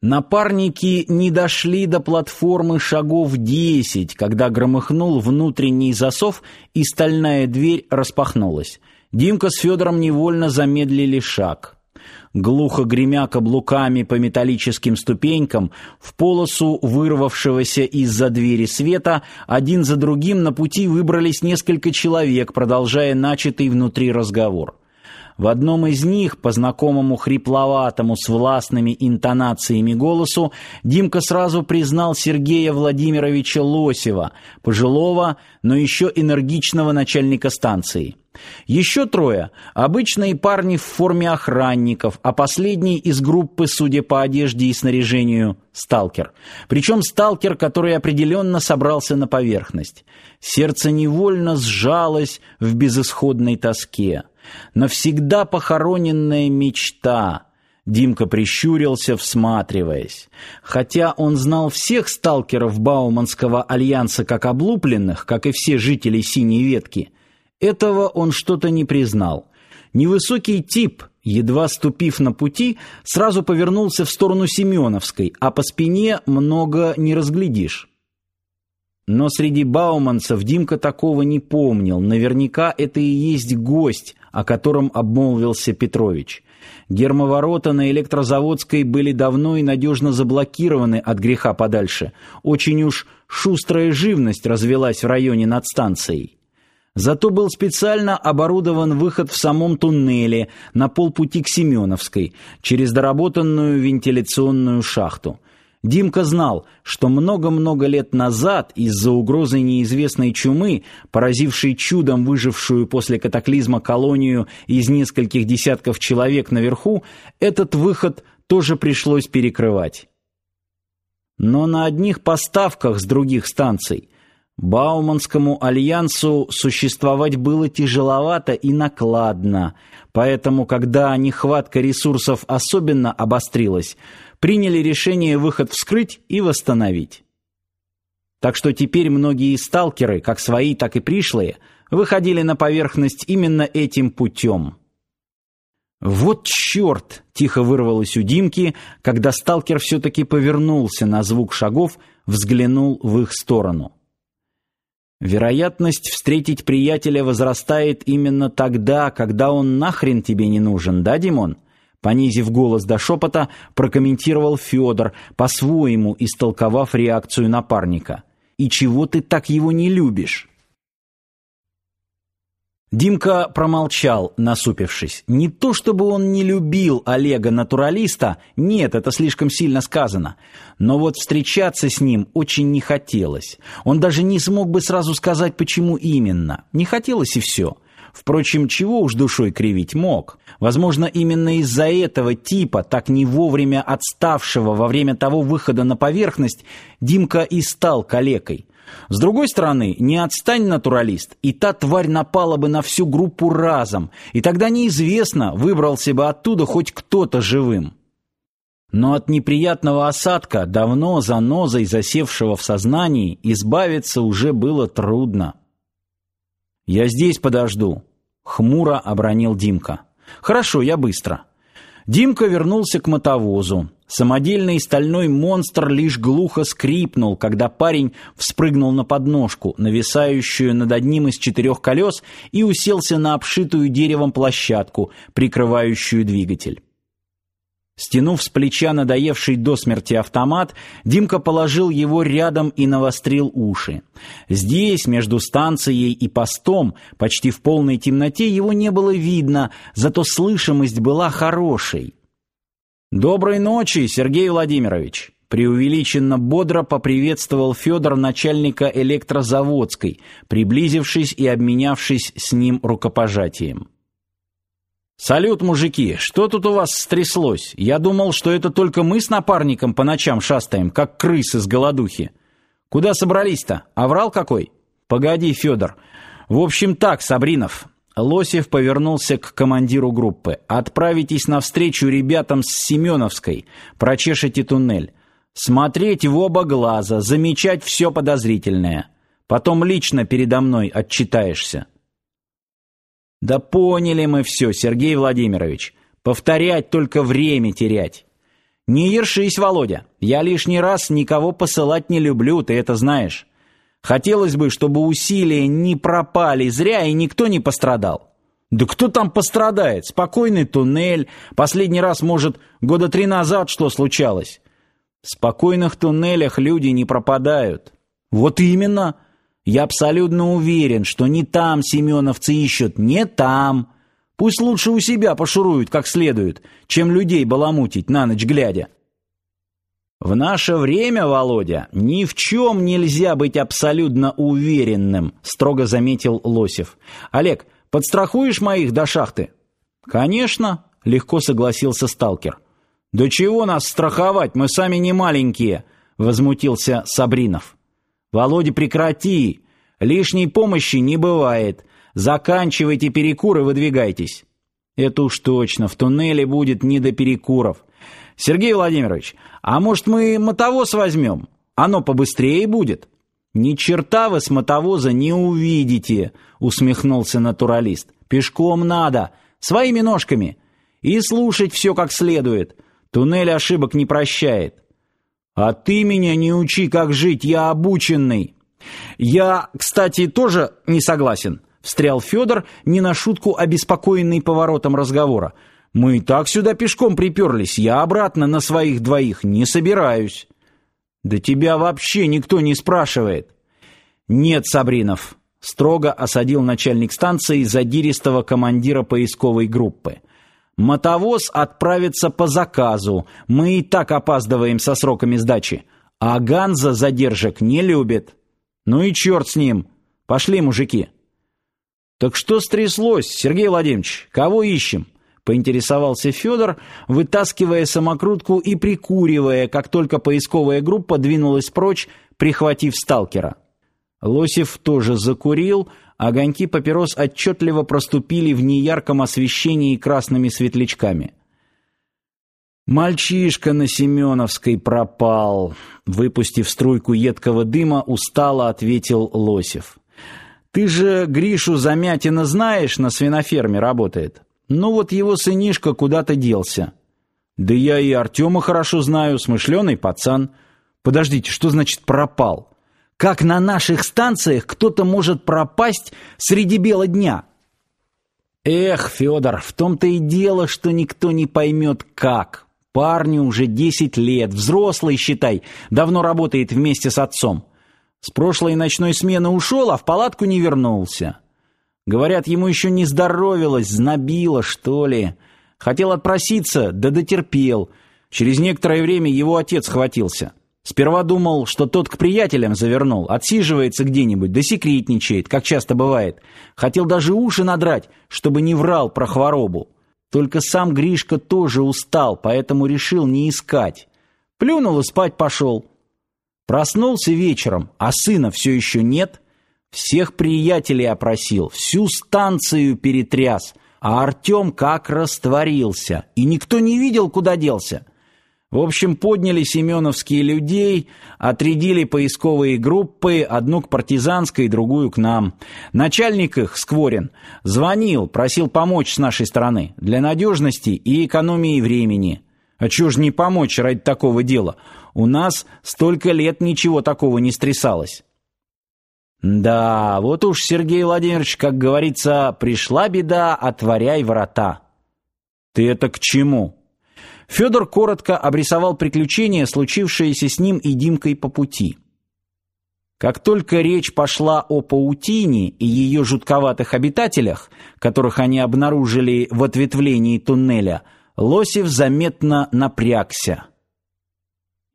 Напарники не дошли до платформы шагов десять, когда громыхнул внутренний засов, и стальная дверь распахнулась. Димка с Федором невольно замедлили шаг. Глухо гремя каблуками по металлическим ступенькам, в полосу вырвавшегося из-за двери света, один за другим на пути выбрались несколько человек, продолжая начатый внутри разговор. В одном из них, по знакомому хрипловатому с властными интонациями голосу, Димка сразу признал Сергея Владимировича Лосева, пожилого, но еще энергичного начальника станции. Еще трое – обычные парни в форме охранников, а последний из группы, судя по одежде и снаряжению, сталкер. Причем сталкер, который определенно собрался на поверхность. Сердце невольно сжалось в безысходной тоске навсегда похороненная мечта. Димка прищурился, всматриваясь. Хотя он знал всех сталкеров Бауманского альянса как облупленных, как и все жители Синей ветки, этого он что-то не признал. Невысокий тип, едва ступив на пути, сразу повернулся в сторону Семеновской, а по спине много не разглядишь. Но среди бауманцев Димка такого не помнил. Наверняка это и есть гость, о котором обмолвился Петрович. Гермоворота на электрозаводской были давно и надежно заблокированы от греха подальше. Очень уж шустрая живность развелась в районе над станцией. Зато был специально оборудован выход в самом туннеле на полпути к Семеновской через доработанную вентиляционную шахту. Димка знал, что много-много лет назад из-за угрозы неизвестной чумы, поразившей чудом выжившую после катаклизма колонию из нескольких десятков человек наверху, этот выход тоже пришлось перекрывать. Но на одних поставках с других станций Бауманскому альянсу существовать было тяжеловато и накладно, поэтому, когда нехватка ресурсов особенно обострилась, приняли решение выход вскрыть и восстановить. Так что теперь многие сталкеры, как свои, так и пришлые, выходили на поверхность именно этим путем. «Вот черт!» — тихо вырвалось у Димки, когда сталкер все-таки повернулся на звук шагов, взглянул в их сторону. Вероятность встретить приятеля возрастает именно тогда, когда он нахрен тебе не нужен, да, Димон? Понизив голос до шепота, прокомментировал Федор, по-своему истолковав реакцию напарника. «И чего ты так его не любишь?» Димка промолчал, насупившись. Не то чтобы он не любил Олега-натуралиста, нет, это слишком сильно сказано. Но вот встречаться с ним очень не хотелось. Он даже не смог бы сразу сказать, почему именно. Не хотелось и все. Впрочем, чего уж душой кривить мог. Возможно, именно из-за этого типа, так не вовремя отставшего во время того выхода на поверхность, Димка и стал калекой. С другой стороны, не отстань натуралист, и та тварь напала бы на всю группу разом, и тогда неизвестно, выбрался бы оттуда хоть кто-то живым. Но от неприятного осадка, давно занозой засевшего в сознании, избавиться уже было трудно. «Я здесь подожду», — хмуро обронил Димка. «Хорошо, я быстро». Димка вернулся к мотовозу. Самодельный стальной монстр лишь глухо скрипнул, когда парень вспрыгнул на подножку, нависающую над одним из четырех колес, и уселся на обшитую деревом площадку, прикрывающую двигатель. Стянув с плеча надоевший до смерти автомат, Димка положил его рядом и навострил уши. Здесь, между станцией и постом, почти в полной темноте, его не было видно, зато слышимость была хорошей. «Доброй ночи, Сергей Владимирович!» преувеличенно бодро поприветствовал Федор начальника электрозаводской, приблизившись и обменявшись с ним рукопожатием. «Салют, мужики! Что тут у вас стряслось? Я думал, что это только мы с напарником по ночам шастаем, как крысы с голодухи. Куда собрались-то? Оврал какой?» «Погоди, Федор. В общем так, Сабринов». Лосев повернулся к командиру группы. «Отправитесь навстречу ребятам с Семеновской. Прочешите туннель. Смотреть в оба глаза, замечать все подозрительное. Потом лично передо мной отчитаешься». Да поняли мы все, Сергей Владимирович. Повторять только время терять. Не ершись, Володя. Я лишний раз никого посылать не люблю, ты это знаешь. Хотелось бы, чтобы усилия не пропали зря и никто не пострадал. Да кто там пострадает? Спокойный туннель. Последний раз, может, года три назад что случалось? В спокойных туннелях люди не пропадают. Вот именно. Я абсолютно уверен, что не там семеновцы ищут, не там. Пусть лучше у себя пошуруют как следует, чем людей баламутить на ночь глядя. В наше время, Володя, ни в чем нельзя быть абсолютно уверенным, строго заметил Лосев. Олег, подстрахуешь моих до шахты? Конечно, легко согласился сталкер. Да чего нас страховать, мы сами не маленькие, возмутился Сабринов. Володя, прекрати. Лишней помощи не бывает. Заканчивайте перекуры, выдвигайтесь. Это уж точно, в туннеле будет не до перекуров. Сергей Владимирович, а может мы мотовоз возьмем? Оно побыстрее будет. Ни черта вы с мотовоза не увидите, усмехнулся натуралист. Пешком надо, своими ножками. И слушать все как следует. Туннель ошибок не прощает. А ты меня не учи, как жить, я обученный. Я, кстати, тоже не согласен, встрял Федор, не на шутку обеспокоенный поворотом разговора. Мы и так сюда пешком приперлись, я обратно на своих двоих не собираюсь. Да тебя вообще никто не спрашивает. Нет, Сабринов, строго осадил начальник станции задиристого командира поисковой группы. Мотовоз отправится по заказу. Мы и так опаздываем со сроками сдачи. А Ганза задержек не любит. Ну и черт с ним. Пошли, мужики. Так что стряслось, Сергей Владимирович? Кого ищем? Поинтересовался Федор, вытаскивая самокрутку и прикуривая, как только поисковая группа двинулась прочь, прихватив сталкера. Лосев тоже закурил, огоньки папирос отчетливо проступили в неярком освещении красными светлячками. Мальчишка на Семеновской пропал, выпустив струйку едкого дыма, устало ответил Лосев. Ты же Гришу Замятина знаешь, на свиноферме работает. Ну вот его сынишка куда-то делся. Да я и Артема хорошо знаю, смышленый пацан. Подождите, что значит пропал? Как на наших станциях кто-то может пропасть среди бела дня? Эх, Федор, в том-то и дело, что никто не поймет как. Парню уже десять лет, взрослый, считай, давно работает вместе с отцом. С прошлой ночной смены ушел, а в палатку не вернулся. Говорят, ему еще не здоровилось, знобило, что ли. Хотел отпроситься, да дотерпел. Через некоторое время его отец хватился. Сперва думал, что тот к приятелям завернул, отсиживается где-нибудь, да секретничает, как часто бывает. Хотел даже уши надрать, чтобы не врал про хворобу. Только сам Гришка тоже устал, поэтому решил не искать. Плюнул и спать пошел. Проснулся вечером, а сына все еще нет. Всех приятелей опросил, всю станцию перетряс, а Артем как растворился, и никто не видел, куда делся. В общем, подняли семеновские людей, отрядили поисковые группы, одну к партизанской, другую к нам. Начальник их, Скворин, звонил, просил помочь с нашей стороны, для надежности и экономии времени. А чего ж не помочь ради такого дела? У нас столько лет ничего такого не стрясалось. Да, вот уж, Сергей Владимирович, как говорится, пришла беда, отворяй ворота. Ты это к чему? Федор коротко обрисовал приключения, случившиеся с ним и Димкой по пути. Как только речь пошла о паутине и ее жутковатых обитателях, которых они обнаружили в ответвлении туннеля, Лосев заметно напрягся.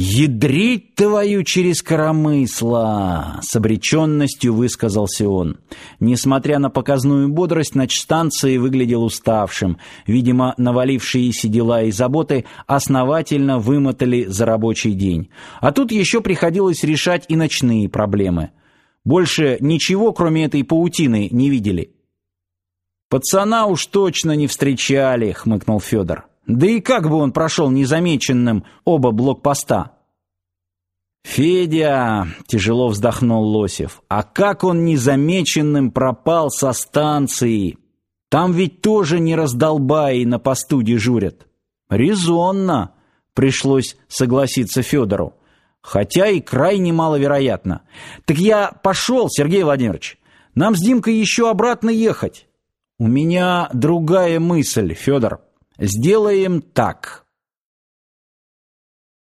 «Ядрить твою через коромысла!» — с обреченностью высказался он. Несмотря на показную бодрость, начстанции выглядел уставшим. Видимо, навалившиеся дела и заботы основательно вымотали за рабочий день. А тут еще приходилось решать и ночные проблемы. Больше ничего, кроме этой паутины, не видели. «Пацана уж точно не встречали», — хмыкнул Федор. Да и как бы он прошел незамеченным оба блокпоста? «Федя!» — тяжело вздохнул Лосев. «А как он незамеченным пропал со станции? Там ведь тоже не раздолбаи на посту дежурят». «Резонно!» — пришлось согласиться Федору. Хотя и крайне маловероятно. Так я пошел, Сергей Владимирович. Нам с Димкой еще обратно ехать. У меня другая мысль, Федор. Сделаем так.